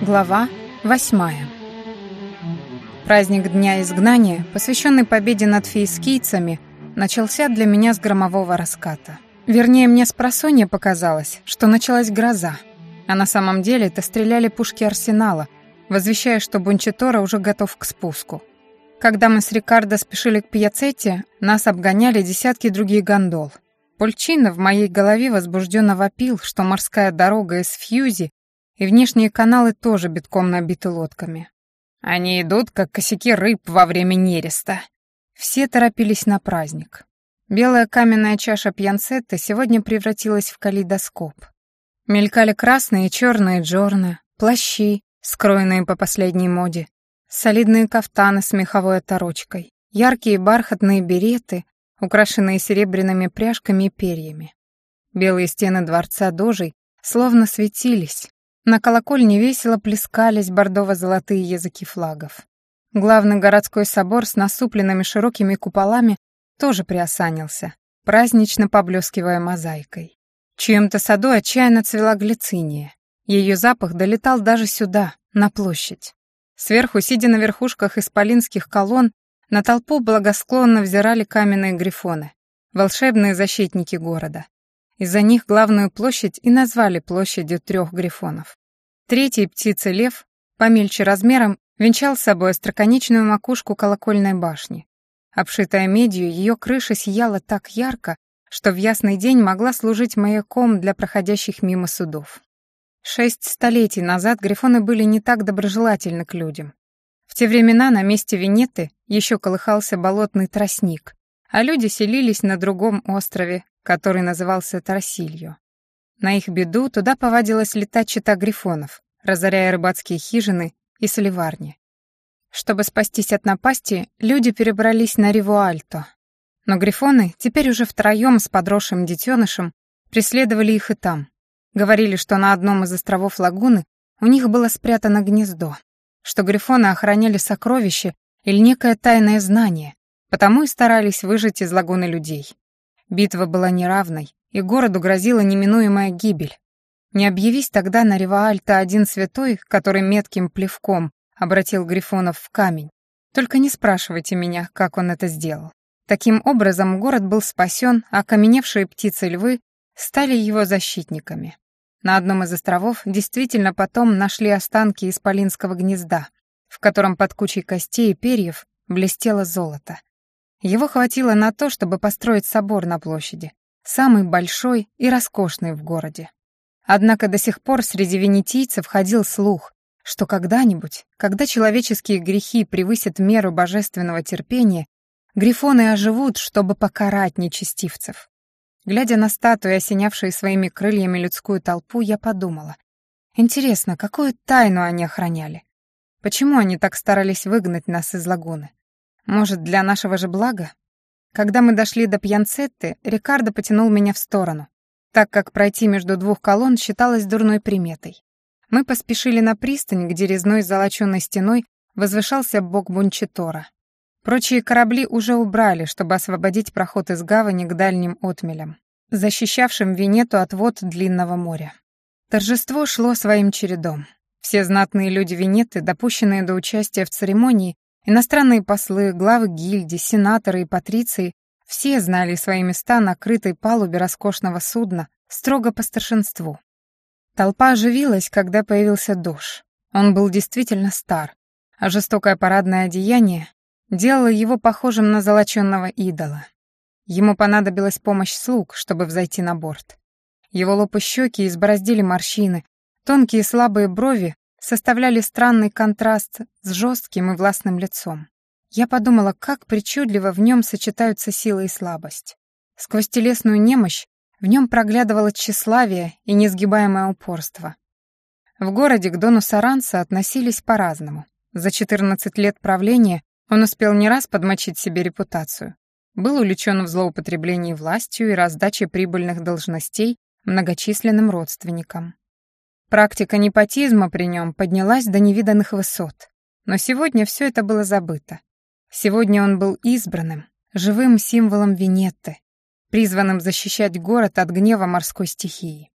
Глава восьмая Праздник Дня Изгнания, посвященный победе над фейскийцами, начался для меня с громового раската. Вернее, мне с просонья показалось, что началась гроза, а на самом деле это стреляли пушки арсенала, возвещая, что Бончитора уже готов к спуску. Когда мы с Рикардо спешили к пьяцетте, нас обгоняли десятки других гондол. Пульчина в моей голове возбужденно вопил, что морская дорога из Фьюзи и внешние каналы тоже битком набиты лодками. Они идут, как косяки рыб во время нереста. Все торопились на праздник. Белая каменная чаша пьянцетты сегодня превратилась в калейдоскоп. Мелькали красные и черные джорны, плащи, скроенные по последней моде, солидные кафтаны с меховой оторочкой, яркие бархатные береты, украшенные серебряными пряжками и перьями. Белые стены дворца дожей словно светились, на колокольне весело плескались бордово-золотые языки флагов. Главный городской собор с насупленными широкими куполами тоже приосанился, празднично поблескивая мозаикой. В чьем-то саду отчаянно цвела глициния. Ее запах долетал даже сюда, на площадь. Сверху, сидя на верхушках исполинских колонн, на толпу благосклонно взирали каменные грифоны, волшебные защитники города. Из-за них главную площадь и назвали площадью трех грифонов. Третий птица-лев, помельче размером, венчал с собой остроконечную макушку колокольной башни. Обшитая медью, ее крыша сияла так ярко, что в ясный день могла служить маяком для проходящих мимо судов. Шесть столетий назад грифоны были не так доброжелательны к людям. В те времена на месте Венеты еще колыхался болотный тростник, а люди селились на другом острове, который назывался Тарасилью. На их беду туда повадилась летать чита грифонов, разоряя рыбацкие хижины и соливарни. Чтобы спастись от напасти, люди перебрались на Ривуальто. Но грифоны, теперь уже втроем с подросшим детенышем, преследовали их и там. Говорили, что на одном из островов лагуны у них было спрятано гнездо, что грифоны охраняли сокровища или некое тайное знание, потому и старались выжить из лагуны людей. Битва была неравной, и городу грозила неминуемая гибель. Не объявись тогда на Реваальта один святой, который метким плевком обратил Грифонов в камень. Только не спрашивайте меня, как он это сделал. Таким образом, город был спасен, а окаменевшие птицы-львы стали его защитниками. На одном из островов действительно потом нашли останки исполинского гнезда, в котором под кучей костей и перьев блестело золото. Его хватило на то, чтобы построить собор на площади, самый большой и роскошный в городе. Однако до сих пор среди венетийцев ходил слух, что когда-нибудь, когда человеческие грехи превысят меру божественного терпения, грифоны оживут, чтобы покарать нечестивцев. Глядя на статуи, осенявшие своими крыльями людскую толпу, я подумала, интересно, какую тайну они охраняли? Почему они так старались выгнать нас из лагуны? Может, для нашего же блага? Когда мы дошли до Пьянцетты, Рикардо потянул меня в сторону, так как пройти между двух колонн считалось дурной приметой. Мы поспешили на пристань, где резной золоченой стеной возвышался бог Бончитора. Прочие корабли уже убрали, чтобы освободить проход из гавани к дальним отмелям, защищавшим Венету от вод длинного моря. Торжество шло своим чередом. Все знатные люди Венеты, допущенные до участия в церемонии, Иностранные послы, главы гильдий, сенаторы и патриции все знали свои места на крытой палубе роскошного судна строго по старшинству. Толпа оживилась, когда появился Дош. Он был действительно стар, а жестокое парадное одеяние делало его похожим на золоченного идола. Ему понадобилась помощь слуг, чтобы взойти на борт. Его лоб и щеки избороздили морщины, тонкие слабые брови составляли странный контраст с жестким и властным лицом. Я подумала, как причудливо в нем сочетаются сила и слабость. Сквозь телесную немощь в нем проглядывало тщеславие и несгибаемое упорство. В городе к Дону Саранса относились по-разному. За 14 лет правления он успел не раз подмочить себе репутацию. Был увлечен в злоупотреблении властью и раздаче прибыльных должностей многочисленным родственникам. Практика непотизма при нем поднялась до невиданных высот. Но сегодня все это было забыто. Сегодня он был избранным, живым символом Венетты. призванным защищать город от гнева морской стихии.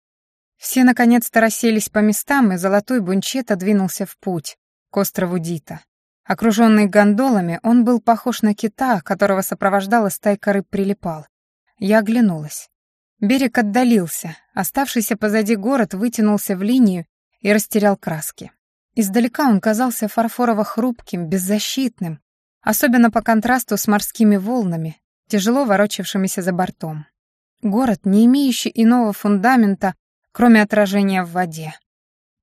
Все наконец-то расселись по местам, и золотой бунчет двинулся в путь, к острову Дита. Окруженный гондолами, он был похож на кита, которого сопровождала стайка рыб-прилипал. Я оглянулась. Берег отдалился, оставшийся позади город вытянулся в линию и растерял краски. Издалека он казался фарфорово-хрупким, беззащитным, особенно по контрасту с морскими волнами, тяжело ворочавшимися за бортом. Город, не имеющий иного фундамента, кроме отражения в воде.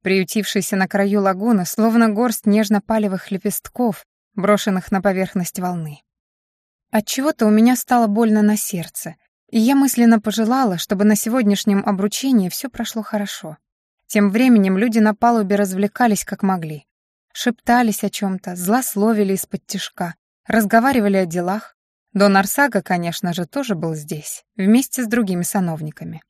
Приютившийся на краю лагуны, словно горсть нежно-палевых лепестков, брошенных на поверхность волны. Отчего-то у меня стало больно на сердце, и я мысленно пожелала, чтобы на сегодняшнем обручении все прошло хорошо. Тем временем люди на палубе развлекались как могли. Шептались о чем-то, злословили из-под тишка, разговаривали о делах. Дон Арсага, конечно же, тоже был здесь, вместе с другими сановниками.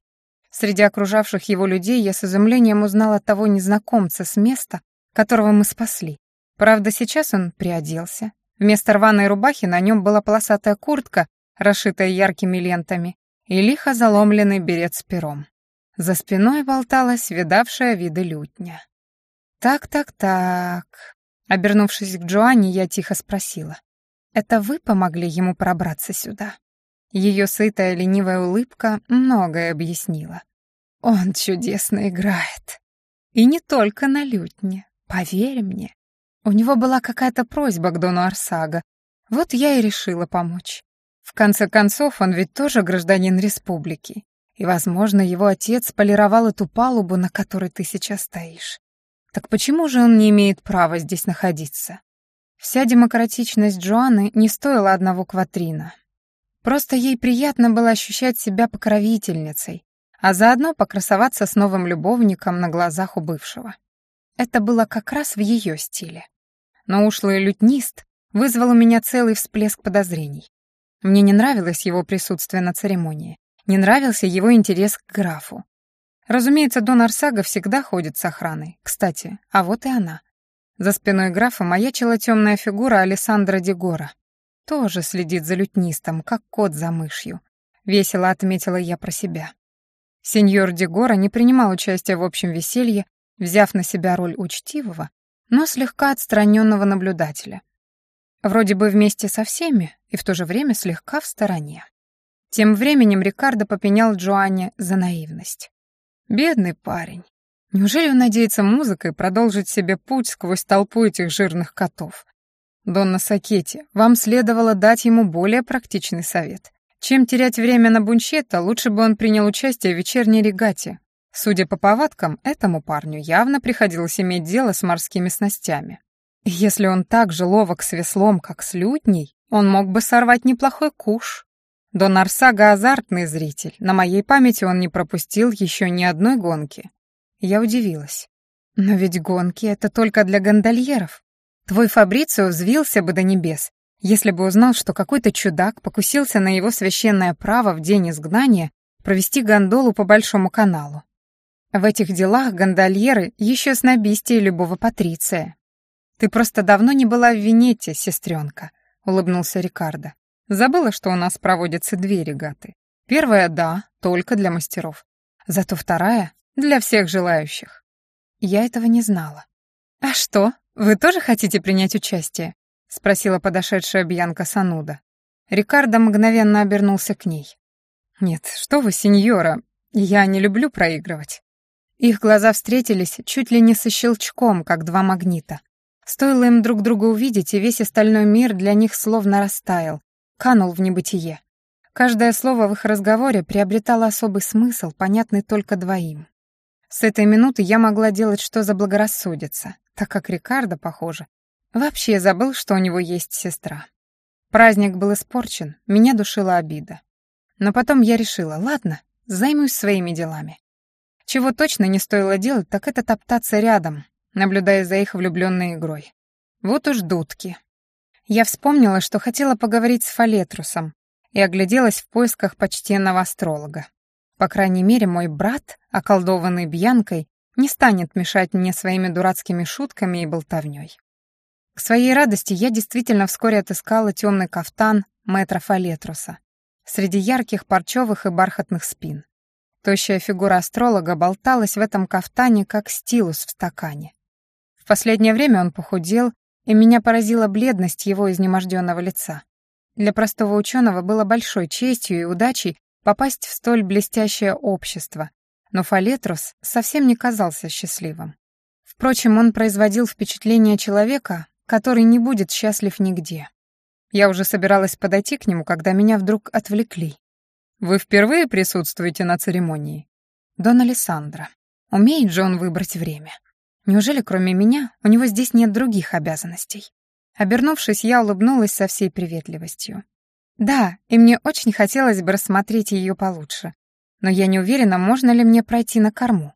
Среди окружавших его людей я с изумлением узнала того незнакомца с места, которого мы спасли. Правда, сейчас он приоделся. Вместо рваной рубахи на нем была полосатая куртка, расшитая яркими лентами, и лихо заломленный берет с пером. За спиной болталась видавшая виды лютня. «Так-так-так...» Обернувшись к Джоанне, я тихо спросила. «Это вы помогли ему пробраться сюда?» Ее сытая ленивая улыбка многое объяснила. Он чудесно играет. И не только на лютне, поверь мне. У него была какая-то просьба к Дону Арсага. Вот я и решила помочь. Конце концов, он ведь тоже гражданин республики. И, возможно, его отец полировал эту палубу, на которой ты сейчас стоишь. Так почему же он не имеет права здесь находиться? Вся демократичность Джоанны не стоила одного кватрина. Просто ей приятно было ощущать себя покровительницей, а заодно покрасоваться с новым любовником на глазах у бывшего. Это было как раз в ее стиле. Но ушлый лютнист вызвал у меня целый всплеск подозрений. Мне не нравилось его присутствие на церемонии, не нравился его интерес к графу. Разумеется, Дон Арсага всегда ходит с охраной. Кстати, а вот и она. За спиной графа маячила темная фигура Александра Дегора. Тоже следит за лютнистом, как кот за мышью. Весело отметила я про себя. Сеньор Дегора не принимал участия в общем веселье, взяв на себя роль учтивого, но слегка отстраненного наблюдателя. Вроде бы вместе со всеми, и в то же время слегка в стороне. Тем временем Рикардо попенял Джоанне за наивность. Бедный парень. Неужели он надеется музыкой продолжить себе путь сквозь толпу этих жирных котов? «Донна Сакетти, вам следовало дать ему более практичный совет. Чем терять время на бунчета, лучше бы он принял участие в вечерней регате. Судя по повадкам, этому парню явно приходилось иметь дело с морскими снастями. Если он так же ловок с веслом, как с лютней, он мог бы сорвать неплохой куш. Дон Арсага азартный зритель, на моей памяти он не пропустил еще ни одной гонки. Я удивилась. Но ведь гонки — это только для гондольеров. Твой Фабрицио взвился бы до небес, если бы узнал, что какой-то чудак покусился на его священное право в день изгнания провести гондолу по Большому каналу. В этих делах гондольеры еще снобистее любого патриция. «Ты просто давно не была в Венете, сестренка», — улыбнулся Рикардо. «Забыла, что у нас проводятся две регаты. Первая — да, только для мастеров. Зато вторая — для всех желающих». Я этого не знала. «А что, вы тоже хотите принять участие?» — спросила подошедшая Бьянка Сануда. Рикардо мгновенно обернулся к ней. «Нет, что вы, сеньора, я не люблю проигрывать». Их глаза встретились чуть ли не со щелчком, как два магнита. Стоило им друг друга увидеть, и весь остальной мир для них словно растаял, канул в небытие. Каждое слово в их разговоре приобретало особый смысл, понятный только двоим. С этой минуты я могла делать, что заблагорассудится, так как Рикардо, похоже, вообще забыл, что у него есть сестра. Праздник был испорчен, меня душила обида. Но потом я решила, ладно, займусь своими делами. Чего точно не стоило делать, так это топтаться рядом, наблюдая за их влюбленной игрой. Вот уж дудки. Я вспомнила, что хотела поговорить с Фалетрусом и огляделась в поисках почтенного астролога. По крайней мере, мой брат, околдованный Бьянкой, не станет мешать мне своими дурацкими шутками и болтовней. К своей радости я действительно вскоре отыскала темный кафтан мэтра Фалетруса. среди ярких парчевых и бархатных спин. Тощая фигура астролога болталась в этом кафтане, как стилус в стакане. В последнее время он похудел, и меня поразила бледность его изнеможденного лица. Для простого ученого было большой честью и удачей попасть в столь блестящее общество, но Фалетрус совсем не казался счастливым. Впрочем, он производил впечатление человека, который не будет счастлив нигде. Я уже собиралась подойти к нему, когда меня вдруг отвлекли. «Вы впервые присутствуете на церемонии?» «Дон Алессандро. Умеет же он выбрать время. Неужели кроме меня у него здесь нет других обязанностей?» Обернувшись, я улыбнулась со всей приветливостью. «Да, и мне очень хотелось бы рассмотреть ее получше. Но я не уверена, можно ли мне пройти на корму».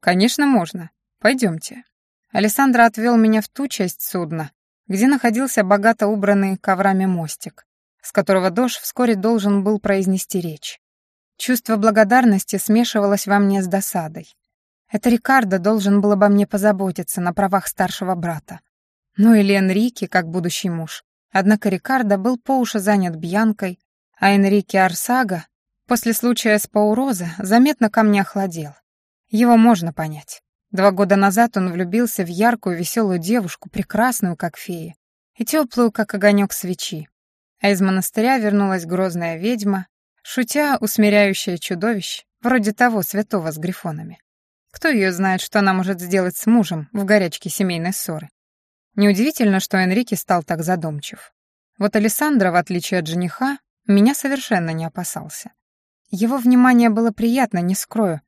«Конечно, можно. Пойдемте». Александра отвел меня в ту часть судна, где находился богато убранный коврами мостик, с которого Дош вскоре должен был произнести речь. Чувство благодарности смешивалось во мне с досадой. Это Рикардо должен был обо мне позаботиться на правах старшего брата. Ну или Энрике, как будущий муж. Однако Рикардо был по уши занят Бьянкой, а Энрике Арсага после случая с Пауроза заметно ко мне охладел. Его можно понять. Два года назад он влюбился в яркую, веселую девушку, прекрасную, как фея, и теплую, как огонек свечи. А из монастыря вернулась грозная ведьма, шутя усмиряющая чудовищ, вроде того святого с грифонами. Кто ее знает, что она может сделать с мужем в горячке семейной ссоры? Неудивительно, что Энрике стал так задумчив. Вот Александра, в отличие от жениха, меня совершенно не опасался. Его внимание было приятно, не скрою,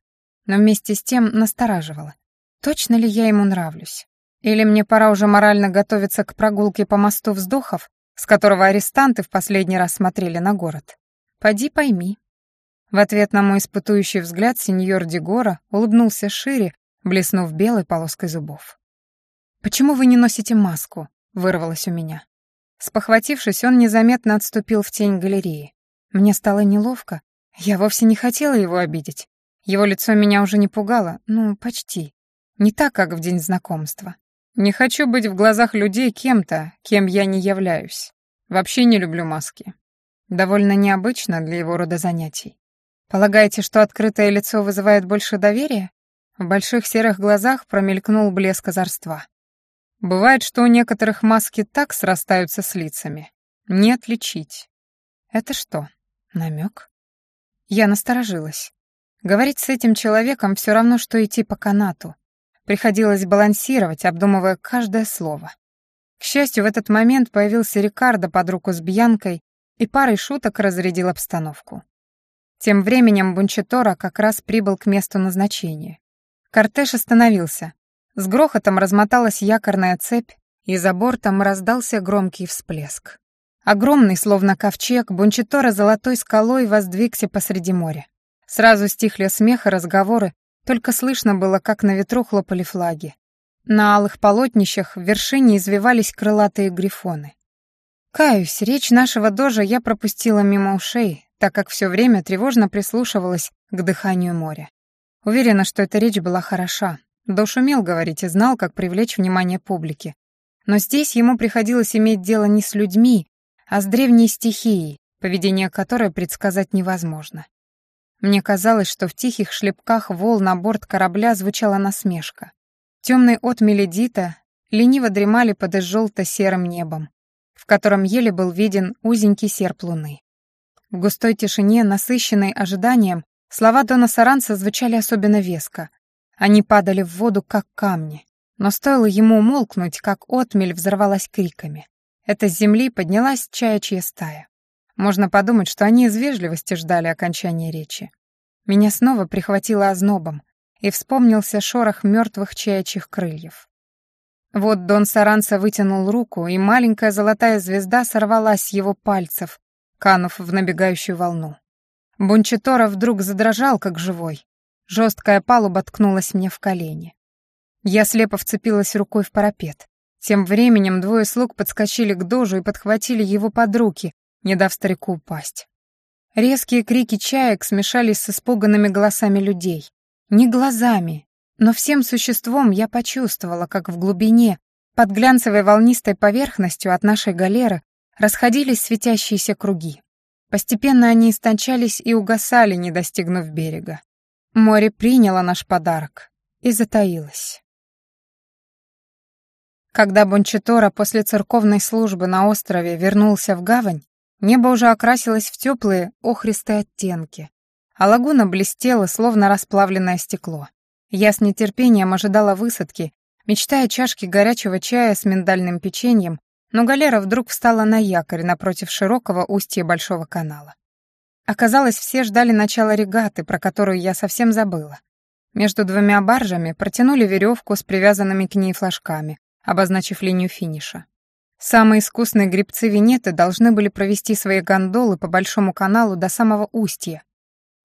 но вместе с тем настораживало. Точно ли я ему нравлюсь? Или мне пора уже морально готовиться к прогулке по мосту вздохов, с которого арестанты в последний раз смотрели на город? Поди пойми. В ответ на мой испытующий взгляд сеньор Дегора улыбнулся шире, блеснув белой полоской зубов. «Почему вы не носите маску?» — вырвалось у меня. Спохватившись, он незаметно отступил в тень галереи. Мне стало неловко. Я вовсе не хотела его обидеть. Его лицо меня уже не пугало, ну, почти. Не так, как в день знакомства. Не хочу быть в глазах людей кем-то, кем я не являюсь. Вообще не люблю маски. Довольно необычно для его рода занятий. Полагаете, что открытое лицо вызывает больше доверия? В больших серых глазах промелькнул блеск озорства. Бывает, что у некоторых маски так срастаются с лицами. Не отличить. Это что, намек? Я насторожилась. Говорить с этим человеком все равно, что идти по канату. Приходилось балансировать, обдумывая каждое слово. К счастью, в этот момент появился Рикардо под руку с Бьянкой и парой шуток разрядил обстановку. Тем временем Бунчетора как раз прибыл к месту назначения. Кортеж остановился. С грохотом размоталась якорная цепь, и за бортом раздался громкий всплеск. Огромный, словно ковчег, Бунчетора золотой скалой воздвигся посреди моря. Сразу стихли смех и разговоры, только слышно было, как на ветру хлопали флаги. На алых полотнищах в вершине извивались крылатые грифоны. Каюсь, речь нашего дожа я пропустила мимо ушей, так как все время тревожно прислушивалась к дыханию моря. Уверена, что эта речь была хороша. Дож умел говорить и знал, как привлечь внимание публики. Но здесь ему приходилось иметь дело не с людьми, а с древней стихией, поведение которой предсказать невозможно. Мне казалось, что в тихих шлепках волн на борт корабля звучала насмешка. Темные отмели Дита лениво дремали под желто-серым небом, в котором еле был виден узенький серп луны. В густой тишине, насыщенной ожиданием, слова Дона Саранца звучали особенно веско. Они падали в воду, как камни. Но стоило ему умолкнуть, как отмель взорвалась криками. Это с земли поднялась чаячья стая. Можно подумать, что они из вежливости ждали окончания речи. Меня снова прихватило ознобом, и вспомнился шорох мертвых чаячьих крыльев. Вот Дон Саранца вытянул руку, и маленькая золотая звезда сорвалась с его пальцев, канув в набегающую волну. Бунчитора вдруг задрожал, как живой. Жесткая палуба ткнулась мне в колени. Я слепо вцепилась рукой в парапет. Тем временем двое слуг подскочили к дожу и подхватили его под руки, не дав старику упасть. Резкие крики чаек смешались с испуганными голосами людей. Не глазами, но всем существом я почувствовала, как в глубине, под глянцевой волнистой поверхностью от нашей галеры, расходились светящиеся круги. Постепенно они истончались и угасали, не достигнув берега. Море приняло наш подарок и затаилось. Когда Бончитора после церковной службы на острове вернулся в гавань, небо уже окрасилось в теплые охристые оттенки, а лагуна блестела, словно расплавленное стекло. Я с нетерпением ожидала высадки, мечтая о чашке горячего чая с миндальным печеньем, но галера вдруг встала на якорь напротив широкого устья Большого канала. Оказалось, все ждали начала регаты, про которую я совсем забыла. Между двумя баржами протянули веревку с привязанными к ней флажками, обозначив линию финиша. Самые искусные гребцы Венеты должны были провести свои гондолы по Большому каналу до самого устья.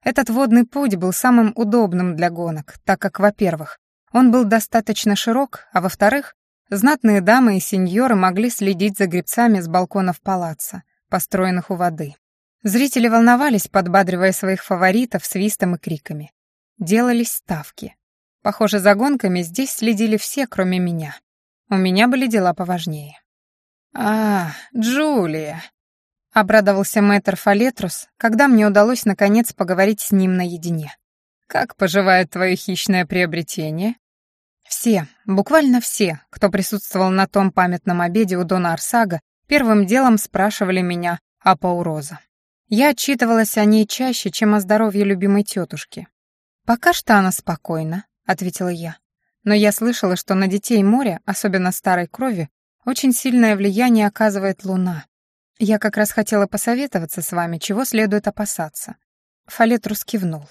Этот водный путь был самым удобным для гонок, так как, во-первых, он был достаточно широк, а во-вторых, знатные дамы и сеньоры могли следить за гребцами с балконов палаца, построенных у воды. Зрители волновались, подбадривая своих фаворитов свистом и криками. Делались ставки. Похоже, за гонками здесь следили все, кроме меня. У меня были дела поважнее. «А, Джулия!» — обрадовался мэтр Фалетрус, когда мне удалось наконец поговорить с ним наедине. «Как поживает твое хищное приобретение?» Все, буквально все, кто присутствовал на том памятном обеде у Дона Арсага, первым делом спрашивали меня о Пауроза. Я отчитывалась о ней чаще, чем о здоровье любимой тетушки. «Пока что она спокойна», — ответила я. Но я слышала, что на детей моря, особенно старой крови, очень сильное влияние оказывает луна. Я как раз хотела посоветоваться с вами, чего следует опасаться. Фалетрус кивнул.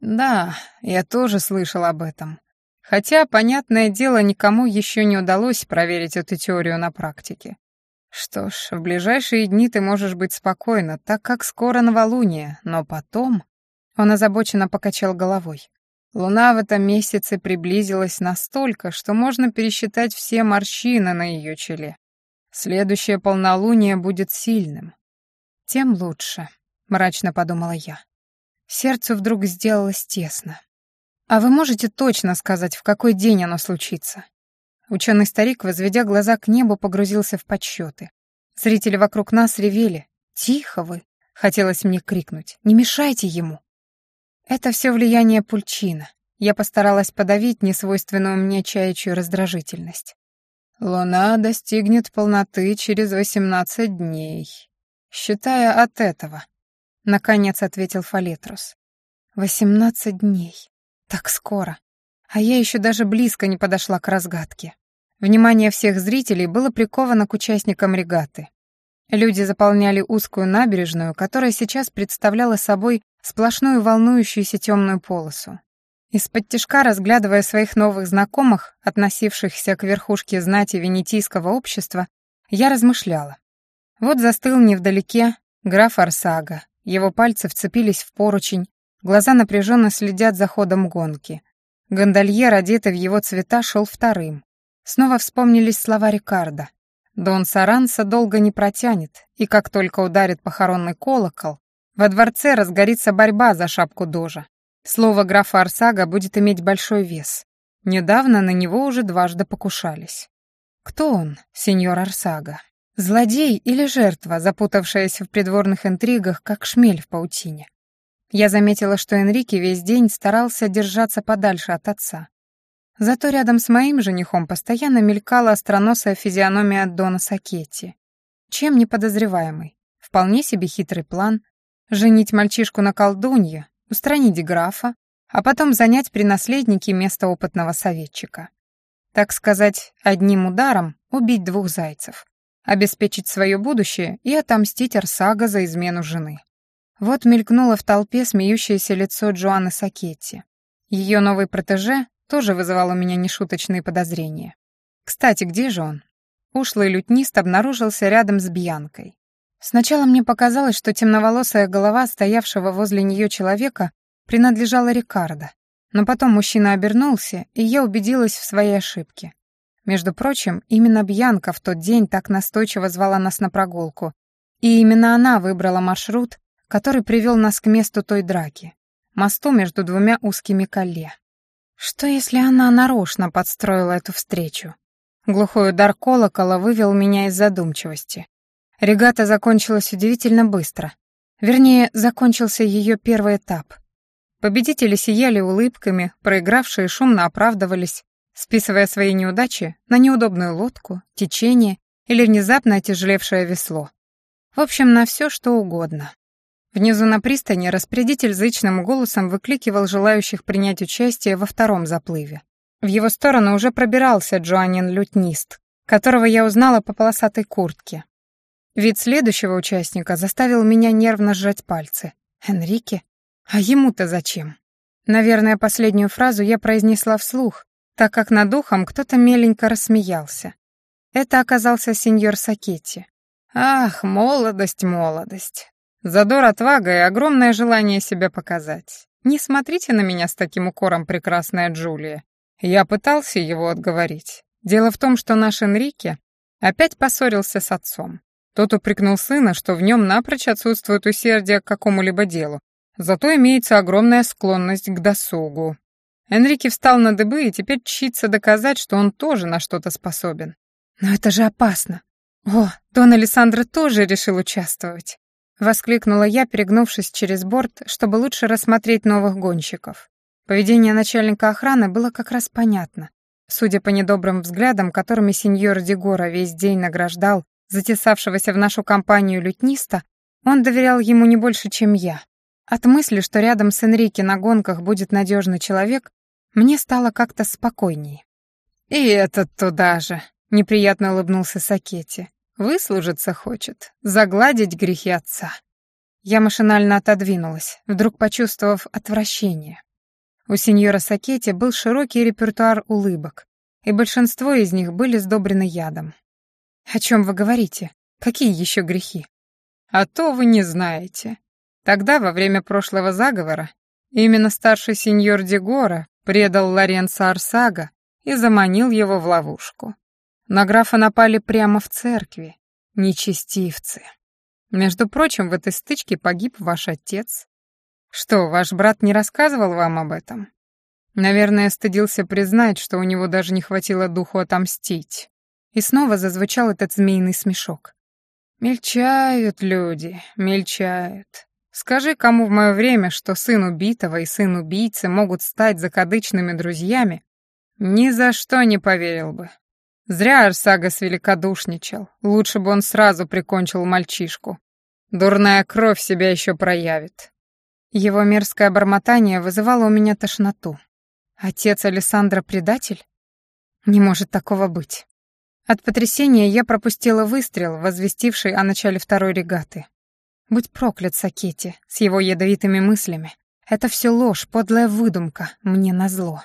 Да, я тоже слышал об этом. Хотя, понятное дело, никому еще не удалось проверить эту теорию на практике. Что ж, в ближайшие дни ты можешь быть спокойна, так как скоро новолуние, но потом... Он озабоченно покачал головой. Луна в этом месяце приблизилась настолько, что можно пересчитать все морщины на ее челе. Следующее полнолуние будет сильным. Тем лучше, мрачно подумала я. Сердцу вдруг сделалось тесно. А вы можете точно сказать, в какой день оно случится? Ученый старик, возведя глаза к небу, погрузился в подсчеты. Зрители вокруг нас ревели. «Тихо вы!» — хотелось мне крикнуть. «Не мешайте ему!» Это все влияние пульчина. Я постаралась подавить несвойственную мне чаячью раздражительность. Луна достигнет полноты через восемнадцать дней, считая от этого, — наконец ответил Фалетрус. «Восемнадцать дней. Так скоро. А я еще даже близко не подошла к разгадке». Внимание всех зрителей было приковано к участникам регаты. Люди заполняли узкую набережную, которая сейчас представляла собой сплошную волнующуюся темную полосу. Из-под тишка, разглядывая своих новых знакомых, относившихся к верхушке знати венетийского общества, я размышляла. Вот застыл невдалеке граф Арсага, его пальцы вцепились в поручень, глаза напряженно следят за ходом гонки. Гондольер, одетый в его цвета, шел вторым. Снова вспомнились слова Рикардо. Дон Саранса долго не протянет, и как только ударит похоронный колокол, во дворце разгорится борьба за шапку дожа. Слово графа Арсага будет иметь большой вес. Недавно на него уже дважды покушались. Кто он, сеньор Арсага? Злодей или жертва, запутавшаяся в придворных интригах, как шмель в паутине? Я заметила, что Энрике весь день старался держаться подальше от отца. Зато рядом с моим женихом постоянно мелькала остроносая физиономия Дона Сакетти. Чем не подозреваемый? Вполне себе хитрый план. Женить мальчишку на колдунье, устранить графа, а потом занять при наследнике место опытного советчика. Так сказать, одним ударом убить двух зайцев, обеспечить свое будущее и отомстить Арсага за измену жены. Вот мелькнуло в толпе смеющееся лицо Джоанны Сакетти. Ее новый протеже тоже вызывал у меня нешуточные подозрения. Кстати, где же он? Ушлый лютнист обнаружился рядом с Бьянкой. Сначала мне показалось, что темноволосая голова стоявшего возле нее человека принадлежала Рикардо, но потом мужчина обернулся, и я убедилась в своей ошибке. Между прочим, именно Бьянка в тот день так настойчиво звала нас на прогулку, и именно она выбрала маршрут, который привел нас к месту той драки, мосту между двумя узкими колле. Что если она нарочно подстроила эту встречу? Глухой удар колокола вывел меня из задумчивости. Регата закончилась удивительно быстро. Вернее, закончился ее первый этап. Победители сияли улыбками, проигравшие шумно оправдывались, списывая свои неудачи на неудобную лодку, течение или внезапно отяжелевшее весло. В общем, на все, что угодно. Внизу на пристани распорядитель зычным голосом выкликивал желающих принять участие во втором заплыве. В его сторону уже пробирался Джоанин-лютнист, которого я узнала по полосатой куртке. Вид следующего участника заставил меня нервно сжать пальцы. «Энрике? А ему-то зачем?» Наверное, последнюю фразу я произнесла вслух, так как над ухом кто-то меленько рассмеялся. Это оказался сеньор Сакетти. Ах, молодость, молодость. Задор, отвага и огромное желание себя показать. Не смотрите на меня с таким укором, прекрасная Джулия. Я пытался его отговорить. Дело в том, что наш Энрике опять поссорился с отцом. Тот упрекнул сына, что в нем напрочь отсутствует усердие к какому-либо делу, зато имеется огромная склонность к досугу. Энрике встал на дыбы и теперь чится доказать, что он тоже на что-то способен. Но это же опасно. О, Дон Александра тоже решил участвовать. Воскликнула я, перегнувшись через борт, чтобы лучше рассмотреть новых гонщиков. Поведение начальника охраны было как раз понятно. Судя по недобрым взглядам, которыми сеньор Дегора весь день награждал затесавшегося в нашу компанию лютниста, он доверял ему не больше, чем я. От мысли, что рядом с Энрике на гонках будет надежный человек, мне стало как-то спокойнее. «И этот туда же», — неприятно улыбнулся Сакетти. Выслужиться хочет, загладить грехи отца. Я машинально отодвинулась, вдруг почувствовав отвращение. У сеньора Сакетти был широкий репертуар улыбок, и большинство из них были сдобрены ядом. «О чем вы говорите? Какие еще грехи?» «А то вы не знаете. Тогда, во время прошлого заговора, именно старший сеньор Дегора предал Лоренцо Арсага и заманил его в ловушку. На графа напали прямо в церкви. Нечестивцы. Между прочим, в этой стычке погиб ваш отец. Что, ваш брат не рассказывал вам об этом? Наверное, стыдился признать, что у него даже не хватило духу отомстить. И снова зазвучал этот змеиный смешок. Мельчают люди, мельчают. Скажи кому в мое время, что сын убитого и сын убийцы могут стать закадычными друзьями, ни за что не поверил бы. Зря Арсагас великодушничал. Лучше бы он сразу прикончил мальчишку. Дурная кровь себя еще проявит. Его мерзкое бормотание вызывало у меня тошноту. Отец Александра предатель? Не может такого быть. От потрясения я пропустила выстрел, возвестивший о начале второй регаты. Будь проклят Сакетти с его ядовитыми мыслями. Это все ложь, подлая выдумка, мне назло.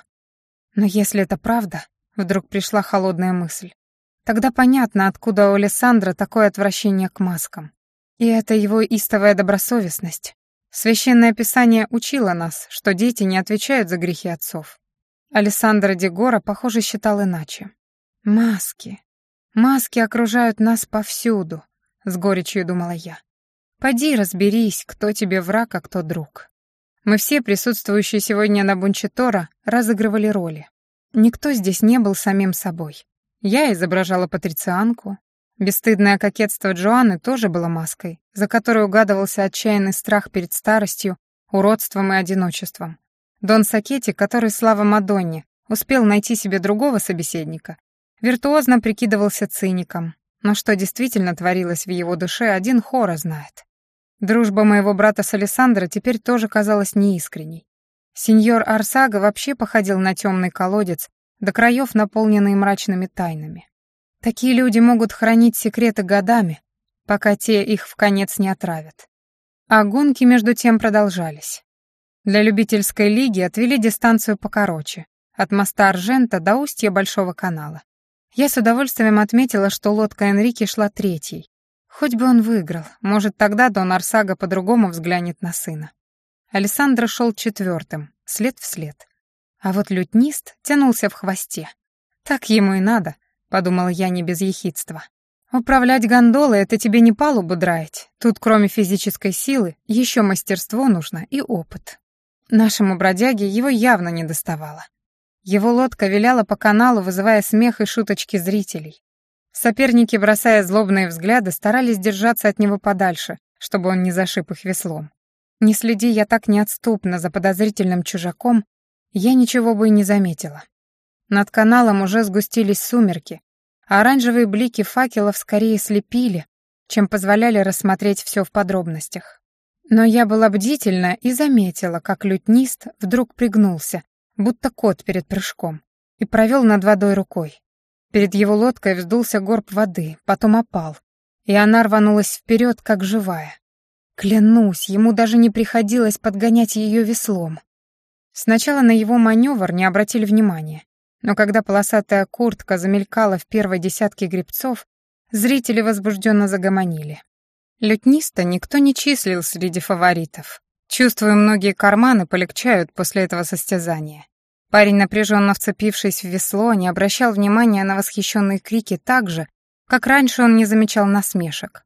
Но если это правда, Вдруг пришла холодная мысль. Тогда понятно, откуда у Александра такое отвращение к маскам. И это его истовая добросовестность. Священное Писание учило нас, что дети не отвечают за грехи отцов. Александр Дегора, похоже, считал иначе. «Маски. Маски окружают нас повсюду», — с горечью думала я. «Поди разберись, кто тебе враг, а кто друг». Мы все, присутствующие сегодня на Бунчитора, разыгрывали роли. Никто здесь не был самим собой. Я изображала патрицианку. Бесстыдное кокетство Джоанны тоже было маской, за которой угадывался отчаянный страх перед старостью, уродством и одиночеством. Дон Сакетти, который, слава Мадонне, успел найти себе другого собеседника, виртуозно прикидывался циником, но что действительно творилось в его душе, один Хора знает. Дружба моего брата с Александрой теперь тоже казалась неискренней. Сеньор Арсага вообще походил на темный колодец, до краев наполненный мрачными тайнами. Такие люди могут хранить секреты годами, пока те их в конец не отравят. А гонки между тем продолжались. Для любительской лиги отвели дистанцию покороче, от моста Аржента до устья Большого канала. Я с удовольствием отметила, что лодка Энрике шла третьей. Хоть бы он выиграл, может, тогда Дон Арсага по-другому взглянет на сына. Александр шел четвертым, след в след. А вот лютнист тянулся в хвосте. «Так ему и надо», — подумала я не без ехидства. «Управлять гондолой — это тебе не палубу драить. Тут кроме физической силы еще мастерство нужно и опыт». Нашему бродяге его явно не доставало. Его лодка виляла по каналу, вызывая смех и шуточки зрителей. Соперники, бросая злобные взгляды, старались держаться от него подальше, чтобы он не зашиб их веслом. Не следи я так неотступно за подозрительным чужаком, я ничего бы и не заметила. Над каналом уже сгустились сумерки, а оранжевые блики факелов скорее слепили, чем позволяли рассмотреть все в подробностях. Но я была бдительна и заметила, как лютнист вдруг пригнулся, будто кот перед прыжком, и провел над водой рукой. Перед его лодкой вздулся горб воды, потом опал, и она рванулась вперед, как живая. Клянусь, ему даже не приходилось подгонять ее веслом. Сначала на его маневр не обратили внимания, но когда полосатая куртка замелькала в первой десятке гребцов, зрители возбужденно загомонили. Лютниста никто не числил среди фаворитов. Чувствую, многие карманы полегчают после этого состязания. Парень, напряженно вцепившись в весло, не обращал внимания на восхищенные крики так же, как раньше он не замечал насмешек.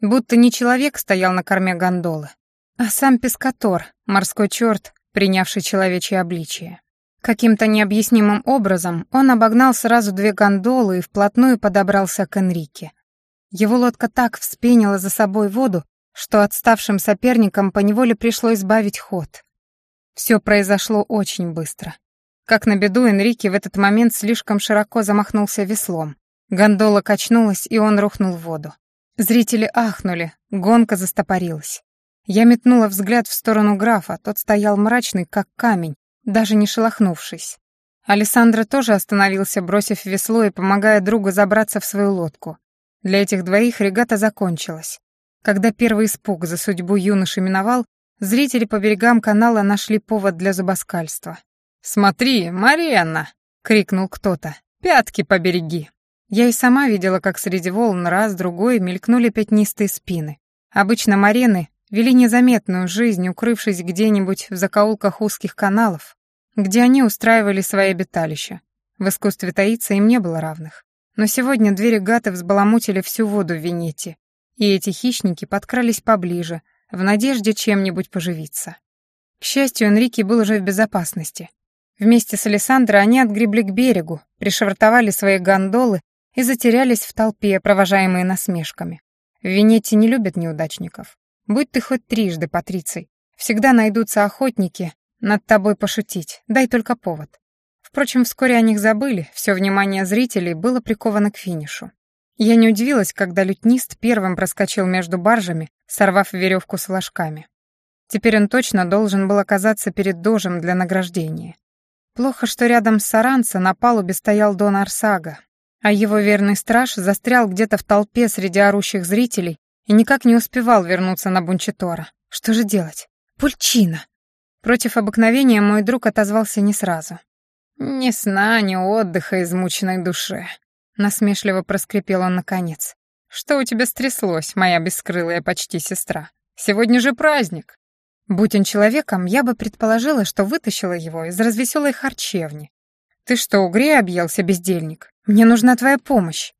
Будто не человек стоял на корме гондолы, а сам пескатор, морской черт, принявший человечье обличие. Каким-то необъяснимым образом он обогнал сразу две гондолы и вплотную подобрался к Энрике. Его лодка так вспенила за собой воду, что отставшим соперникам поневоле пришлось избавить ход. Все произошло очень быстро. Как на беду, Энрике в этот момент слишком широко замахнулся веслом. Гондола качнулась, и он рухнул в воду. Зрители ахнули, гонка застопорилась. Я метнула взгляд в сторону графа, тот стоял мрачный, как камень, даже не шелохнувшись. Александра тоже остановился, бросив весло и помогая другу забраться в свою лодку. Для этих двоих регата закончилась. Когда первый испуг за судьбу юноши миновал, зрители по берегам канала нашли повод для зубоскальства. «Смотри, Марианна!» — крикнул кто-то. «Пятки побереги!» Я и сама видела, как среди волн раз-другой мелькнули пятнистые спины. Обычно марены вели незаметную жизнь, укрывшись где-нибудь в закоулках узких каналов, где они устраивали свои обиталища. В искусстве таиться им не было равных. Но сегодня двери гаты взбаламутили всю воду в Венете, и эти хищники подкрались поближе, в надежде чем-нибудь поживиться. К счастью, Энрике был уже в безопасности. Вместе с Александрой они отгребли к берегу, пришвартовали свои гондолы и затерялись в толпе, провожаемые насмешками. В Венете не любят неудачников. Будь ты хоть трижды Патрицей, всегда найдутся охотники над тобой пошутить, дай только повод. Впрочем, вскоре о них забыли, все внимание зрителей было приковано к финишу. Я не удивилась, когда лютнист первым проскочил между баржами, сорвав веревку с ложками. Теперь он точно должен был оказаться перед дожем для награждения. Плохо, что рядом с Саранца на палубе стоял Дон Арсага, а его верный страж застрял где-то в толпе среди орущих зрителей и никак не успевал вернуться на Бунчитора. Что же делать? Пульчина! Против обыкновения мой друг отозвался не сразу. «Ни сна, ни отдыха измученной душе», — насмешливо проскрипел он наконец. «Что у тебя стряслось, моя бескрылая почти сестра? Сегодня же праздник». Будь он человеком, я бы предположила, что вытащила его из развеселой харчевни. «Ты что, угрей объелся, бездельник? Мне нужна твоя помощь».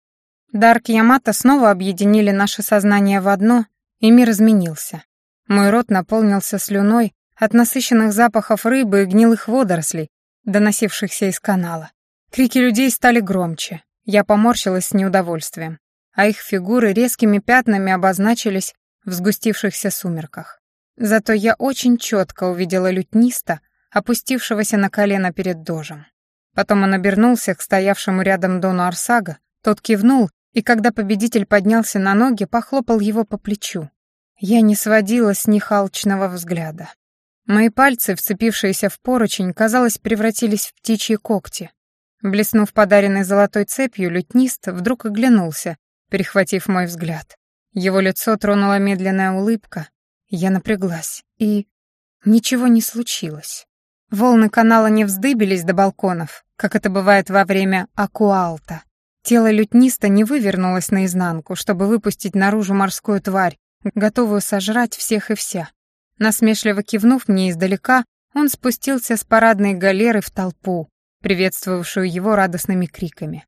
Дарк и Ямато снова объединили наше сознание в одно, и мир изменился. Мой рот наполнился слюной от насыщенных запахов рыбы и гнилых водорослей, доносившихся из канала. Крики людей стали громче. Я поморщилась с неудовольствием, а их фигуры резкими пятнами обозначились в сгустившихся сумерках. Зато я очень четко увидела лютниста, опустившегося на колено перед дожем. Потом он обернулся к стоявшему рядом Дону Арсага, тот кивнул, и когда победитель поднялся на ноги, похлопал его по плечу. Я не сводила с них алчного взгляда. Мои пальцы, вцепившиеся в поручень, казалось, превратились в птичьи когти. Блеснув подаренной золотой цепью, лютнист вдруг оглянулся, перехватив мой взгляд. Его лицо тронула медленная улыбка, я напряглась, и... Ничего не случилось. Волны канала не вздыбились до балконов, как это бывает во время акуалта. Тело лютниста не вывернулось наизнанку, чтобы выпустить наружу морскую тварь, готовую сожрать всех и вся. Насмешливо кивнув мне издалека, он спустился с парадной галеры в толпу, приветствовавшую его радостными криками.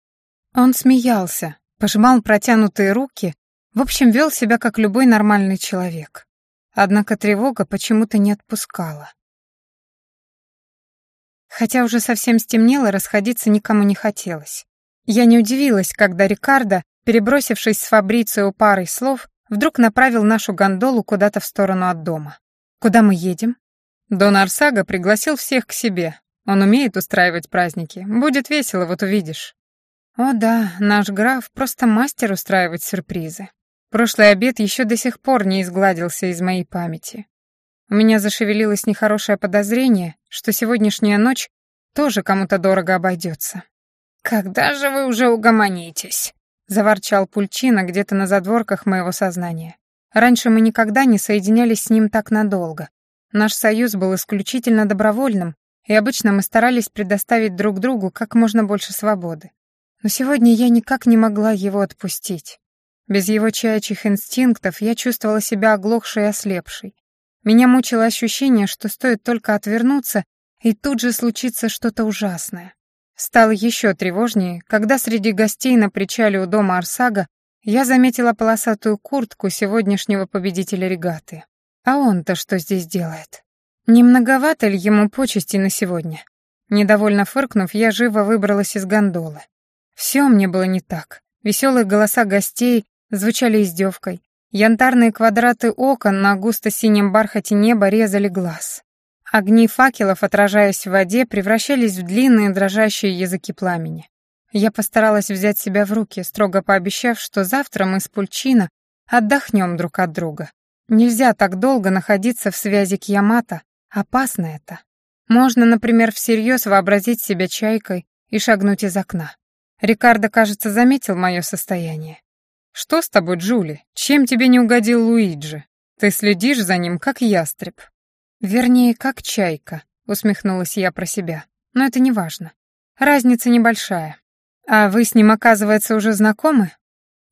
Он смеялся, пожимал протянутые руки, в общем, вел себя как любой нормальный человек. Однако тревога почему-то не отпускала. Хотя уже совсем стемнело, расходиться никому не хотелось. Я не удивилась, когда Рикардо, перебросившись с Фабрицио парой слов, вдруг направил нашу гондолу куда-то в сторону от дома. «Куда мы едем?» Дон Арсага пригласил всех к себе. Он умеет устраивать праздники. Будет весело, вот увидишь. О да, наш граф просто мастер устраивать сюрпризы. Прошлый обед еще до сих пор не изгладился из моей памяти. У меня зашевелилось нехорошее подозрение, что сегодняшняя ночь тоже кому-то дорого обойдется. «Когда же вы уже угомонитесь?» — заворчал Пульчина где-то на задворках моего сознания. Раньше мы никогда не соединялись с ним так надолго. Наш союз был исключительно добровольным, и обычно мы старались предоставить друг другу как можно больше свободы. Но сегодня я никак не могла его отпустить. Без его чаячьих инстинктов я чувствовала себя оглохшей и ослепшей. Меня мучило ощущение, что стоит только отвернуться, и тут же случится что-то ужасное. Стало еще тревожнее, когда среди гостей на причале у дома Арсага я заметила полосатую куртку сегодняшнего победителя регаты. А он-то что здесь делает? Не многовато ли ему почести на сегодня? Недовольно фыркнув, я живо выбралась из гондолы. Все мне было не так. Веселые голоса гостей звучали издевкой. Янтарные квадраты окон на густо-синем бархате неба резали глаз. Огни факелов, отражаясь в воде, превращались в длинные дрожащие языки пламени. Я постаралась взять себя в руки, строго пообещав, что завтра мы с Пульчино отдохнем друг от друга. Нельзя так долго находиться в связи Кьямата, опасно это. Можно, например, всерьез вообразить себя чайкой и шагнуть из окна. Рикардо, кажется, заметил мое состояние. «Что с тобой, Джули? Чем тебе не угодил Луиджи? Ты следишь за ним, как ястреб». «Вернее, как чайка», — усмехнулась я про себя. «Но это не важно. Разница небольшая. А вы с ним, оказывается, уже знакомы?»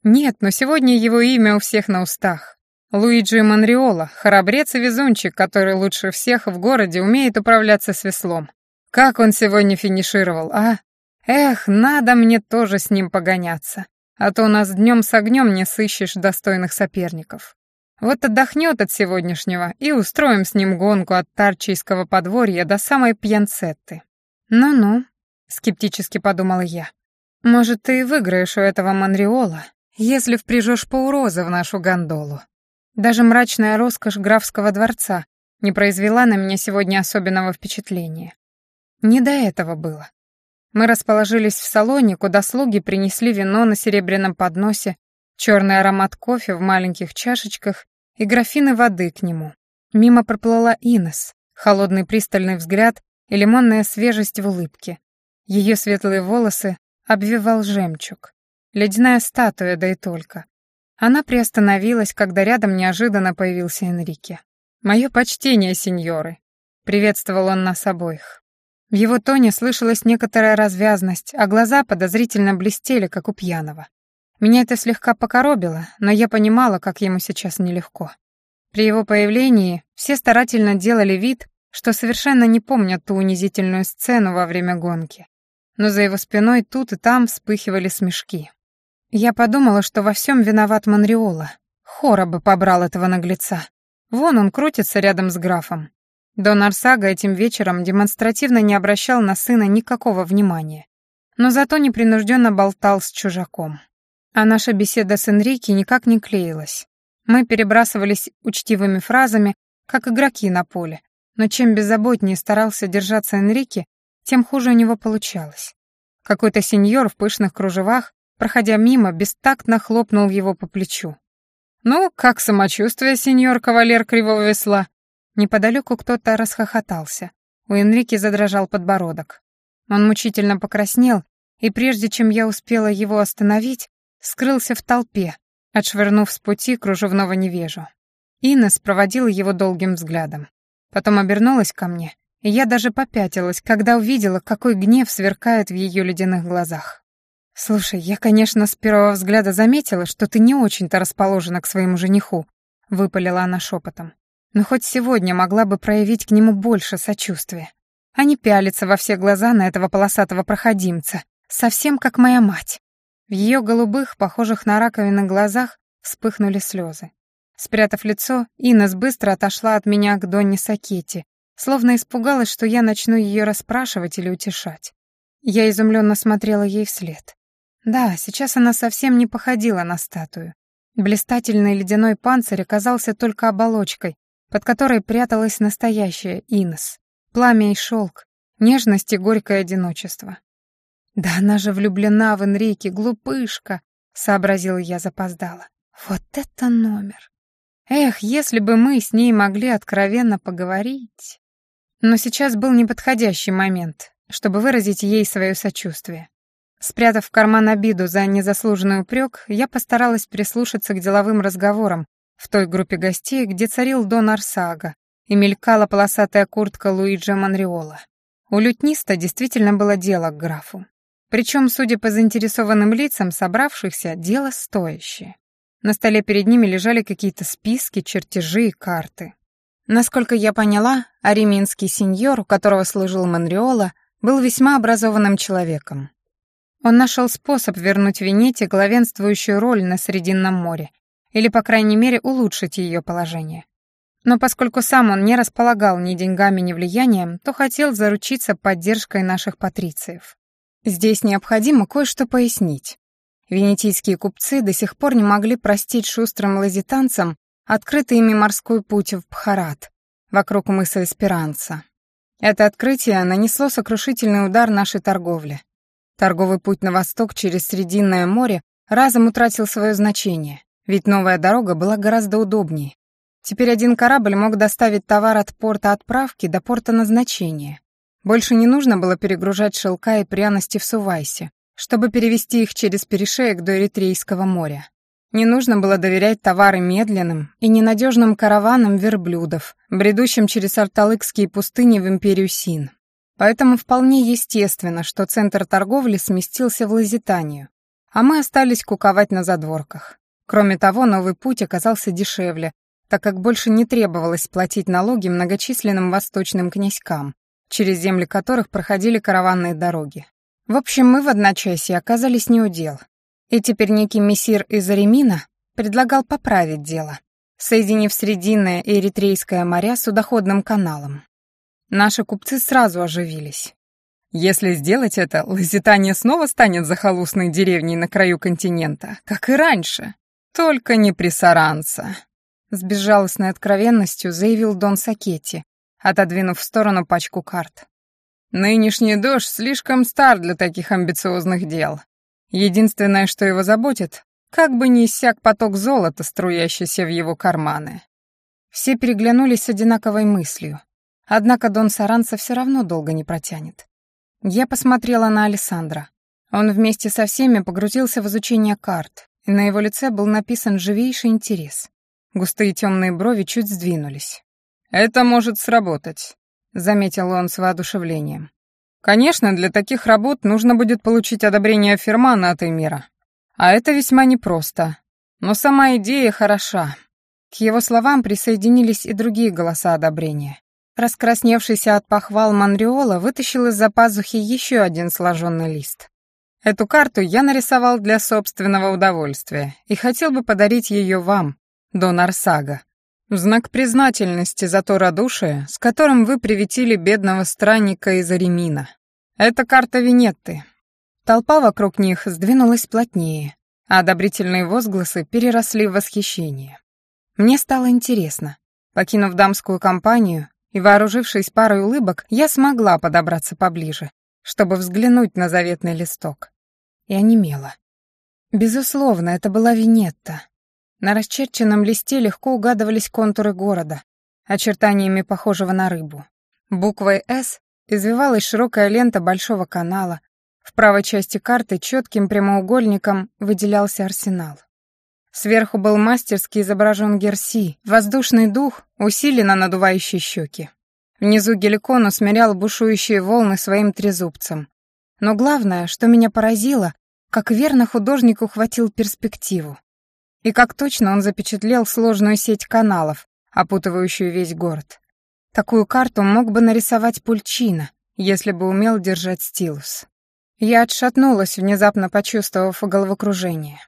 «Нет, но сегодня его имя у всех на устах. Луиджи Монреола, храбрец и везунчик, который лучше всех в городе умеет управляться с веслом. Как он сегодня финишировал, а? Эх, надо мне тоже с ним погоняться, а то у нас днем с огнем не сыщешь достойных соперников. Вот отдохнет от сегодняшнего и устроим с ним гонку от Тарчийского подворья до самой Пьянцетты. Ну-ну, скептически подумала я. Может, ты выиграешь у этого Монреола, если впряжешь пауроза в нашу гондолу. Даже мрачная роскошь графского дворца не произвела на меня сегодня особенного впечатления. Не до этого было. Мы расположились в салоне, куда слуги принесли вино на серебряном подносе, черный аромат кофе в маленьких чашечках и графины воды к нему. Мимо проплыла Инес, холодный пристальный взгляд и лимонная свежесть в улыбке. Ее светлые волосы обвивал жемчуг. Ледяная статуя, да и только. Она приостановилась, когда рядом неожиданно появился Энрике. «Мое почтение, сеньоры!» — приветствовал он нас обоих. В его тоне слышалась некоторая развязность, а глаза подозрительно блестели, как у пьяного. Меня это слегка покоробило, но я понимала, как ему сейчас нелегко. При его появлении все старательно делали вид, что совершенно не помнят ту унизительную сцену во время гонки. Но за его спиной тут и там вспыхивали смешки. Я подумала, что во всем виноват Монреола. Хора бы побрал этого наглеца. Вон он крутится рядом с графом. Дон Арсага этим вечером демонстративно не обращал на сына никакого внимания, но зато непринужденно болтал с чужаком. А наша беседа с Энрике никак не клеилась. Мы перебрасывались учтивыми фразами, как игроки на поле, но чем беззаботнее старался держаться Энрике, тем хуже у него получалось. Какой-то сеньор в пышных кружевах, проходя мимо, бестактно хлопнул его по плечу. «Ну, как самочувствие, сеньор кавалер Кривого Весла?» Неподалеку кто-то расхохотался. У Энрике задрожал подбородок. Он мучительно покраснел, и прежде чем я успела его остановить, скрылся в толпе, отшвырнув с пути кружевного невежу. Инес проводила его долгим взглядом. Потом обернулась ко мне, и я даже попятилась, когда увидела, какой гнев сверкает в ее ледяных глазах. «Слушай, я, конечно, с первого взгляда заметила, что ты не очень-то расположена к своему жениху», — выпалила она шепотом но хоть сегодня могла бы проявить к нему больше сочувствия, а не пялиться во все глаза на этого полосатого проходимца, совсем как моя мать. В ее голубых, похожих на раковины глазах, вспыхнули слезы. Спрятав лицо, Инес быстро отошла от меня к Донне Сакетти, словно испугалась, что я начну ее расспрашивать или утешать. Я изумленно смотрела ей вслед. Да, сейчас она совсем не походила на статую. Блистательный ледяной панцирь оказался только оболочкой, под которой пряталась настоящая Инес. Пламя и шелк, нежность и горькое одиночество. «Да она же влюблена в Энрике, глупышка!» — сообразила я запоздала. «Вот это номер! Эх, если бы мы с ней могли откровенно поговорить!» Но сейчас был неподходящий момент, чтобы выразить ей свое сочувствие. Спрятав в карман обиду за незаслуженный упрек, я постаралась прислушаться к деловым разговорам в той группе гостей, где царил Дон Арсага и мелькала полосатая куртка Луиджи Монреола. У лютниста действительно было дело к графу. Причем, судя по заинтересованным лицам собравшихся, дело стоящее. На столе перед ними лежали какие-то списки, чертежи и карты. Насколько я поняла, ареминский сеньор, у которого служил Монреола, был весьма образованным человеком. Он нашел способ вернуть Венете главенствующую роль на Срединном море, или, по крайней мере, улучшить ее положение. Но поскольку сам он не располагал ни деньгами, ни влиянием, то хотел заручиться поддержкой наших патрициев. Здесь необходимо кое-что пояснить. Венетийские купцы до сих пор не могли простить шустрым лазитанцам открытый ими морской путь в Бхарат, вокруг мыса Эсперанца. Это открытие нанесло сокрушительный удар нашей торговле. Торговый путь на восток через Срединное море разом утратил свое значение, ведь новая дорога была гораздо удобнее. Теперь один корабль мог доставить товар от порта отправки до порта назначения. Больше не нужно было перегружать шелка и пряности в Сувайсе, чтобы перевести их через перешеек до Эритрейского моря. Не нужно было доверять товары медленным и ненадежным караванам верблюдов, бредущим через Арталыкские пустыни в империю Син. Поэтому вполне естественно, что центр торговли сместился в Лазитанию, а мы остались куковать на задворках. Кроме того, новый путь оказался дешевле, так как больше не требовалось платить налоги многочисленным восточным князькам, через земли которых проходили караванные дороги. В общем, мы в одночасье оказались неудел. И теперь некий мессир из Аремина предлагал поправить дело, соединив Срединное и Эритрейское моря судоходным каналом. Наши купцы сразу оживились. Если сделать это, Лазитания снова станет захолустной деревней на краю континента, как и раньше. Только не при Саранце. С безжалостной откровенностью заявил Дон Сакетти, отодвинув в сторону пачку карт. «Нынешний дождь слишком стар для таких амбициозных дел. Единственное, что его заботит, как бы не иссяк поток золота, струящийся в его карманы». Все переглянулись с одинаковой мыслью. Однако Дон Саранца все равно долго не протянет. Я посмотрела на Александра. Он вместе со всеми погрузился в изучение карт, на его лице был написан живейший интерес. Густые темные брови чуть сдвинулись. «Это может сработать», — заметил он с воодушевлением. «Конечно, для таких работ нужно будет получить одобрение Фермана от Эмира. А это весьма непросто. Но сама идея хороша». К его словам присоединились и другие голоса одобрения. Раскрасневшийся от похвал Монреола вытащил из-за пазухи еще один сложенный лист. «Эту карту я нарисовал для собственного удовольствия и хотел бы подарить ее вам, Дон Арсага, в знак признательности за то радушие, с которым вы приветили бедного странника из Аремина. Это карта Венетты. Толпа вокруг них сдвинулась плотнее, а одобрительные возгласы переросли в восхищение. Мне стало интересно. Покинув дамскую компанию и вооружившись парой улыбок, я смогла подобраться поближе, чтобы взглянуть на заветный листок. И онемела. Безусловно, это была Венетта, на расчерченном листе легко угадывались контуры города, очертаниями похожего на рыбу. Буквой «С» извивалась широкая лента большого канала. В правой части карты четким прямоугольником выделялся арсенал. Сверху был мастерски изображен Герси, воздушный дух, усиленно надувающий щеки. Внизу Геликон усмирял бушующие волны своим трезубцем. Но главное, что меня поразило, как верно художник ухватил перспективу. И как точно он запечатлел сложную сеть каналов, опутывающую весь город. Такую карту мог бы нарисовать Пульчина, если бы умел держать стилус. Я отшатнулась, внезапно почувствовав головокружение.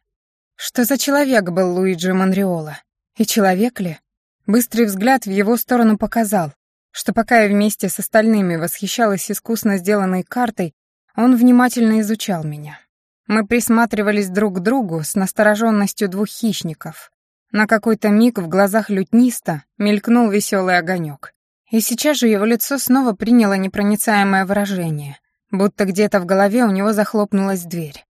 Что за человек был Луиджи Монреола? И человек ли? Быстрый взгляд в его сторону показал, что пока я вместе с остальными восхищалась искусно сделанной картой, он внимательно изучал меня. Мы присматривались друг к другу с настороженностью двух хищников. На какой-то миг в глазах лютниста мелькнул веселый огонек. И сейчас же его лицо снова приняло непроницаемое выражение, будто где-то в голове у него захлопнулась дверь.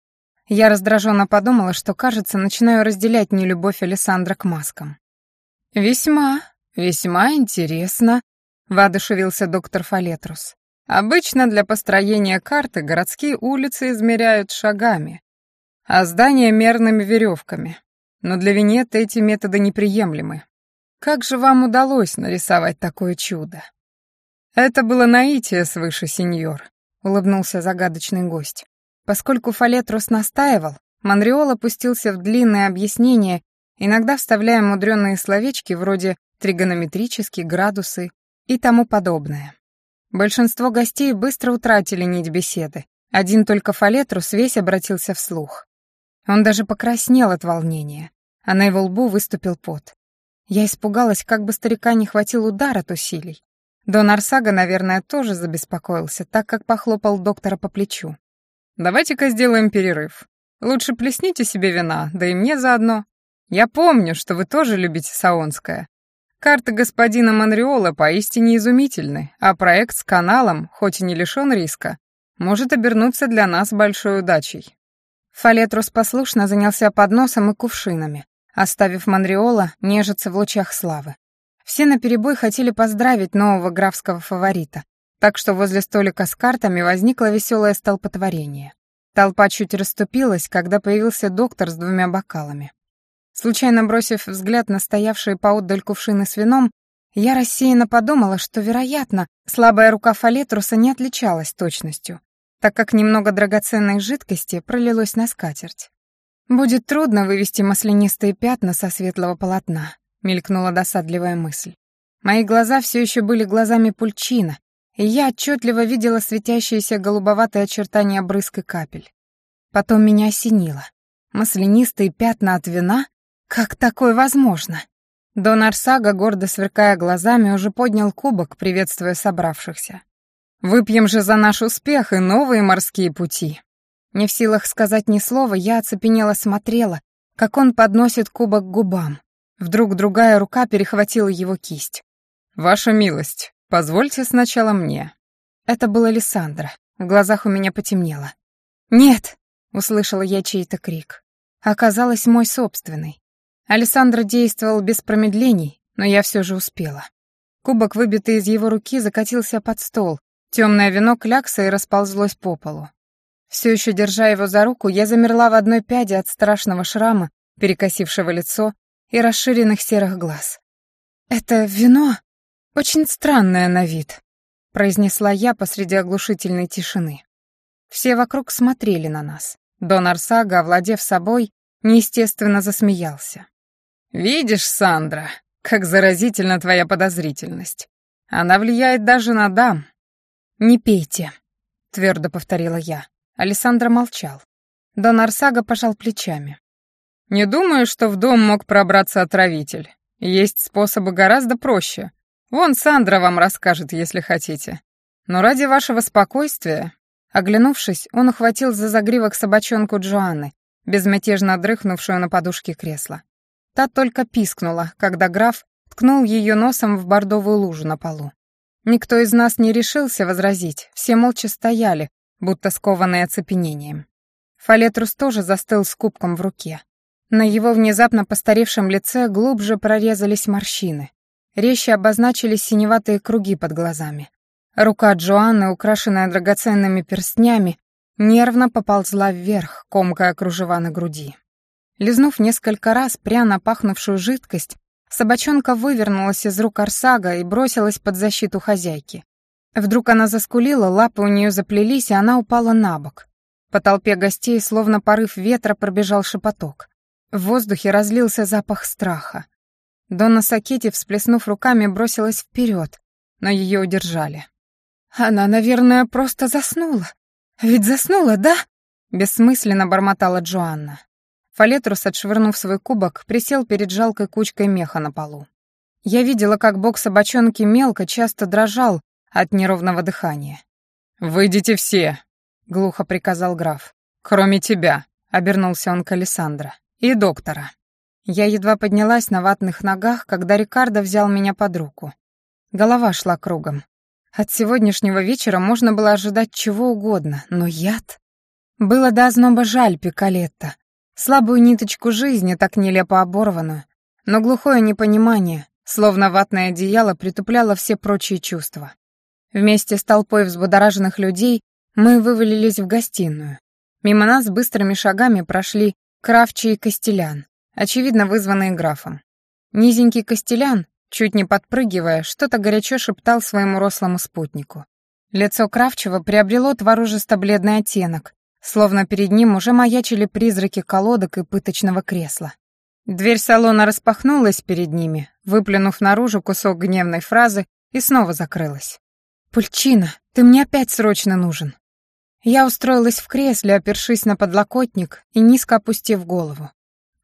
Я раздраженно подумала, что, кажется, начинаю разделять нелюбовь Александра к маскам. «Весьма, весьма интересно», — воодушевился доктор Фалетрус. «Обычно для построения карты городские улицы измеряют шагами, а здания — мерными веревками. Но для Венеты эти методы неприемлемы. Как же вам удалось нарисовать такое чудо?» «Это было наитие свыше, сеньор», — улыбнулся загадочный гость. Поскольку Фалетрус настаивал, Монреол опустился в длинное объяснение, иногда вставляя мудреные словечки вроде тригонометрические градусы и тому подобное. Большинство гостей быстро утратили нить беседы. Один только Фалетрус весь обратился вслух. Он даже покраснел от волнения, а на его лбу выступил пот. Я испугалась, как бы старика не хватил удар от усилий. Дон Арсага, наверное, тоже забеспокоился, так как похлопал доктора по плечу. Давайте-ка сделаем перерыв. Лучше плесните себе вина, да и мне заодно. Я помню, что вы тоже любите Саонское. Карты господина Монреола поистине изумительны, а проект с каналом, хоть и не лишен риска, может обернуться для нас большой удачей. Фалетрус послушно занялся подносом и кувшинами, оставив Монреола нежиться в лучах славы. Все наперебой хотели поздравить нового графского фаворита, так что возле столика с картами возникло веселое столпотворение. Толпа чуть расступилась, когда появился доктор с двумя бокалами. Случайно бросив взгляд на стоявшие поотдаль кувшины с вином, я рассеянно подумала, что, вероятно, слабая рука Фалетруса не отличалась точностью, так как немного драгоценной жидкости пролилось на скатерть. «Будет трудно вывести маслянистые пятна со светлого полотна», — мелькнула досадливая мысль. Мои глаза все еще были глазами пульчина, и я отчетливо видела светящиеся голубоватые очертания брызг и капель. Потом меня осенило. Маслянистые пятна от вина? Как такое возможно? Дон Арсага, гордо сверкая глазами, уже поднял кубок, приветствуя собравшихся. «Выпьем же за наш успех и новые морские пути». Не в силах сказать ни слова, я оцепенела смотрела, как он подносит кубок к губам. Вдруг другая рука перехватила его кисть. «Ваша милость, «Позвольте сначала мне». Это был Александра. В глазах у меня потемнело. «Нет!» — услышала я чей-то крик. Оказалось, мой собственный. Александр действовал без промедлений, но я все же успела. Кубок, выбитый из его руки, закатился под стол. Темное вино клякса и расползлось по полу. Все еще держа его за руку, я замерла в одной пяде от страшного шрама, перекосившего лицо и расширенных серых глаз. «Это вино?» «Очень странная на вид», — произнесла я посреди оглушительной тишины. Все вокруг смотрели на нас. Дон Арсага, овладев собой, неестественно засмеялся. «Видишь, Сандра, как заразительна твоя подозрительность. Она влияет даже на дам». «Не пейте», — твердо повторила я. Александра молчал. Дон Арсага пожал плечами. «Не думаю, что в дом мог пробраться отравитель. Есть способы гораздо проще, Вон Сандра вам расскажет, если хотите. Но ради вашего спокойствия...» Оглянувшись, он ухватил за загривок собачонку Джоанны, безмятежно дрыхнувшую на подушке кресла. Та только пискнула, когда граф ткнул ее носом в бордовую лужу на полу. Никто из нас не решился возразить, все молча стояли, будто скованные оцепенением. Фалетрус тоже застыл с кубком в руке. На его внезапно постаревшем лице глубже прорезались морщины. Резче обозначились синеватые круги под глазами. Рука Джоанны, украшенная драгоценными перстнями, нервно поползла вверх, комкая кружева на груди. Лизнув несколько раз пряно пахнувшую жидкость, собачонка вывернулась из рук Арсага и бросилась под защиту хозяйки. Вдруг она заскулила, лапы у нее заплелись, и она упала на бок. По толпе гостей, словно порыв ветра, пробежал шепоток. В воздухе разлился запах страха. Донна Сакити, всплеснув руками, бросилась вперед, но ее удержали. «Она, наверное, просто заснула. Ведь заснула, да?» Бессмысленно бормотала Джоанна. Фалетрус, отшвырнув свой кубок, присел перед жалкой кучкой меха на полу. Я видела, как бок собачонки мелко часто дрожал от неровного дыхания. «Выйдите все!» — глухо приказал граф. «Кроме тебя», — обернулся он к Александра, — «и доктора». Я едва поднялась на ватных ногах, когда Рикардо взял меня под руку. Голова шла кругом. От сегодняшнего вечера можно было ожидать чего угодно, но яд... Было до озноба жаль Пикалетта. Слабую ниточку жизни, так нелепо оборванную. Но глухое непонимание, словно ватное одеяло, притупляло все прочие чувства. Вместе с толпой взбудораженных людей мы вывалились в гостиную. Мимо нас быстрыми шагами прошли Кравчи и Костелян, очевидно вызванные графом. Низенький Костелян, чуть не подпрыгивая, что-то горячо шептал своему рослому спутнику. Лицо Кравчева приобрело творожисто-бледный оттенок, словно перед ним уже маячили призраки колодок и пыточного кресла. Дверь салона распахнулась перед ними, выплюнув наружу кусок гневной фразы, и снова закрылась. «Пульчина, ты мне опять срочно нужен». Я устроилась в кресле, опершись на подлокотник и низко опустив голову.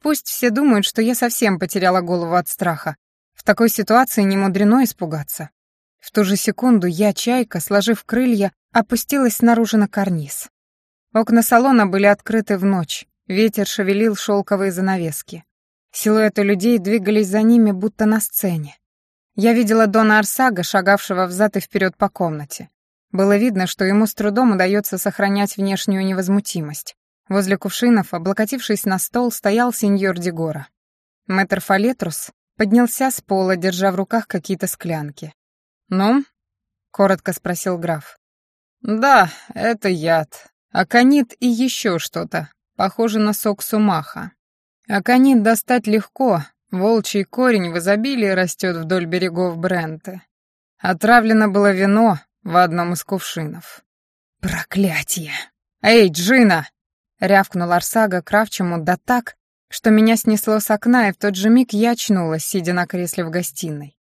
Пусть все думают, что я совсем потеряла голову от страха. В такой ситуации не мудрено испугаться. В ту же секунду я, чайка, сложив крылья, опустилась снаружи на карниз. Окна салона были открыты в ночь, ветер шевелил шелковые занавески. Силуэты людей двигались за ними, будто на сцене. Я видела Дона Арсага, шагавшего взад и вперед по комнате. Было видно, что ему с трудом удается сохранять внешнюю невозмутимость. Возле кувшинов, облокотившись на стол, стоял сеньор Дегора. Мэтр Фалетрус поднялся с пола, держа в руках какие-то склянки. «Ну?» — коротко спросил граф. «Да, это яд. Аконит и еще что-то. Похоже на сок сумаха. Аконит достать легко, волчий корень в изобилии растет вдоль берегов Бренты. Отравлено было вино в одном из кувшинов. «Проклятие! Эй, Джина!» — рявкнул Арсага Кравчему да так, что меня снесло с окна, и в тот же миг я очнулась, сидя на кресле в гостиной.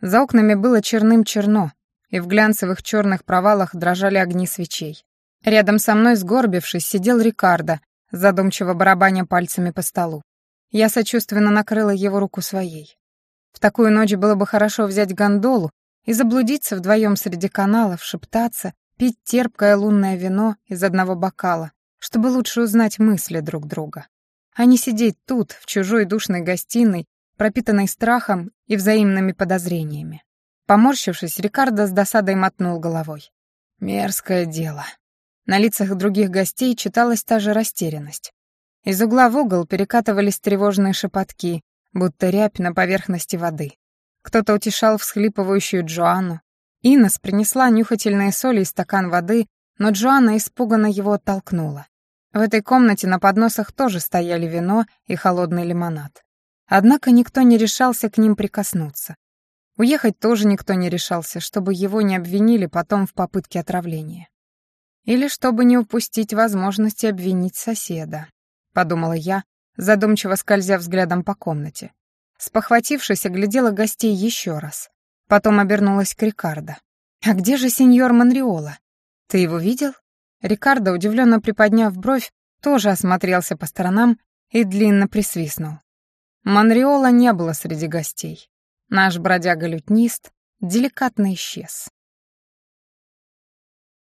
За окнами было черным-черно, и в глянцевых черных провалах дрожали огни свечей. Рядом со мной, сгорбившись, сидел Рикардо, задумчиво барабаня пальцами по столу. Я сочувственно накрыла его руку своей. В такую ночь было бы хорошо взять гондолу и заблудиться вдвоем среди каналов, шептаться, пить терпкое лунное вино из одного бокала, чтобы лучше узнать мысли друг друга. А не сидеть тут, в чужой душной гостиной, пропитанной страхом и взаимными подозрениями. Поморщившись, Рикардо с досадой мотнул головой. Мерзкое дело. На лицах других гостей читалась та же растерянность. Из угла в угол перекатывались тревожные шепотки, будто рябь на поверхности воды. Кто-то утешал всхлипывающую Джоанну. Инес принесла нюхательные соли и стакан воды, но Джоанна испуганно его оттолкнула. В этой комнате на подносах тоже стояли вино и холодный лимонад. Однако никто не решался к ним прикоснуться. Уехать тоже никто не решался, чтобы его не обвинили потом в попытке отравления. Или чтобы не упустить возможности обвинить соседа, подумала я, задумчиво скользя взглядом по комнате. Спохватившись, оглядела гостей еще раз. Потом обернулась к Рикардо. «А где же сеньор Монреола? Ты его видел?» Рикардо, удивленно приподняв бровь, тоже осмотрелся по сторонам и длинно присвистнул. Монреола не было среди гостей. Наш бродяга-лютнист деликатно исчез.